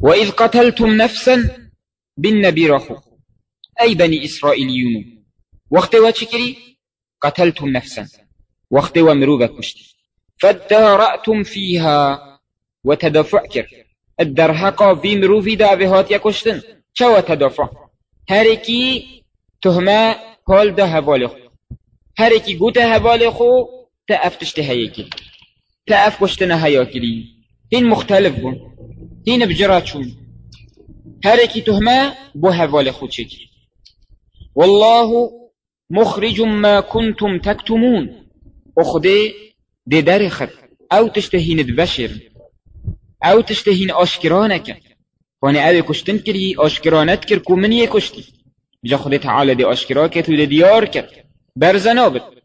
وإذ قتلتم نفسا بالنبي رخو أي بني إسرائيليون. وقت وشكري قتلتم نفسا. وقت ومروبة كشت فادارأتم فيها وتدافع كر الدرهقا في مروفي دعوهات يكشتن شو تدافع هركي تهمه پال ده حواله خو. هركي قوت حواله خو تأف تشتهي كري تأف كشتنا هيا كري هين مختلف بون هين بجراتشون هركي تهمه بو حواله خو چكي والله مخرج ما كنتم تكتمون أخدي دي درخت أو تشتهين دبشر أو تشتهين أشكرانك فاني أبي كشتن كري أشكرانت كر كو من يكشتي بجا خدي تعالى دي أشكرا كت ودي ديار كر برزنابت